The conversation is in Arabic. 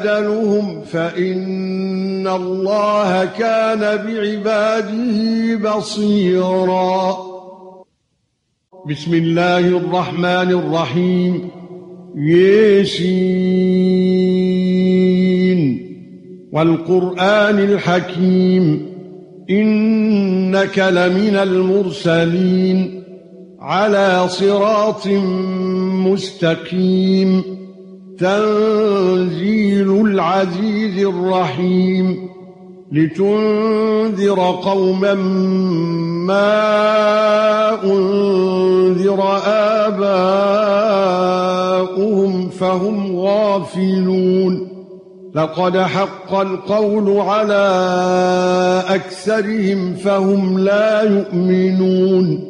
اجلهم فإن الله كان بعباده بصيرا. بسم الله الرحمن الرحيم. ياسين. والقرآن الحكيم. إنك لمن المرسلين. على صراط مستقيم. تنزيل العزيز الرحيم لتنذر قوما ما أنذر آباؤهم فهم غافلون لقد حق القول على أكثرهم فهم لا يؤمنون